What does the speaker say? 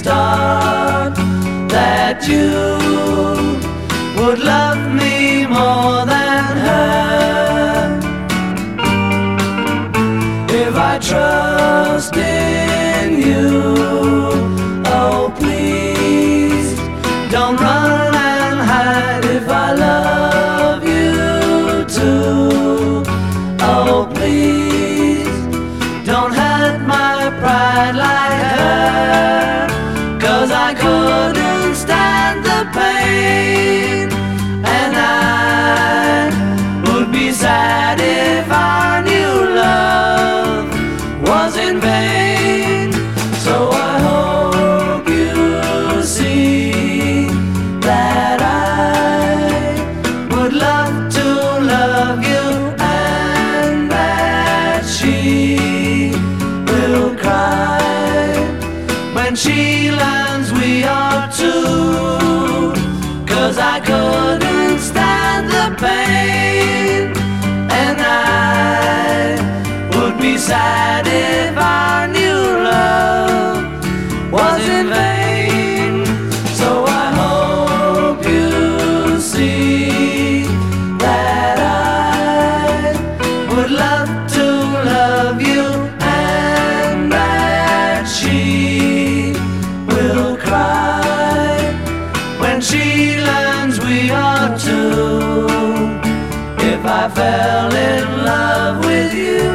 start that you would love me more than her. If I trust in you, was in vain. So I hope you see that I would love to love you and that she will cry when she learns we are two. Cause I couldn't stand the pain, and I would be sad I fell in love with you.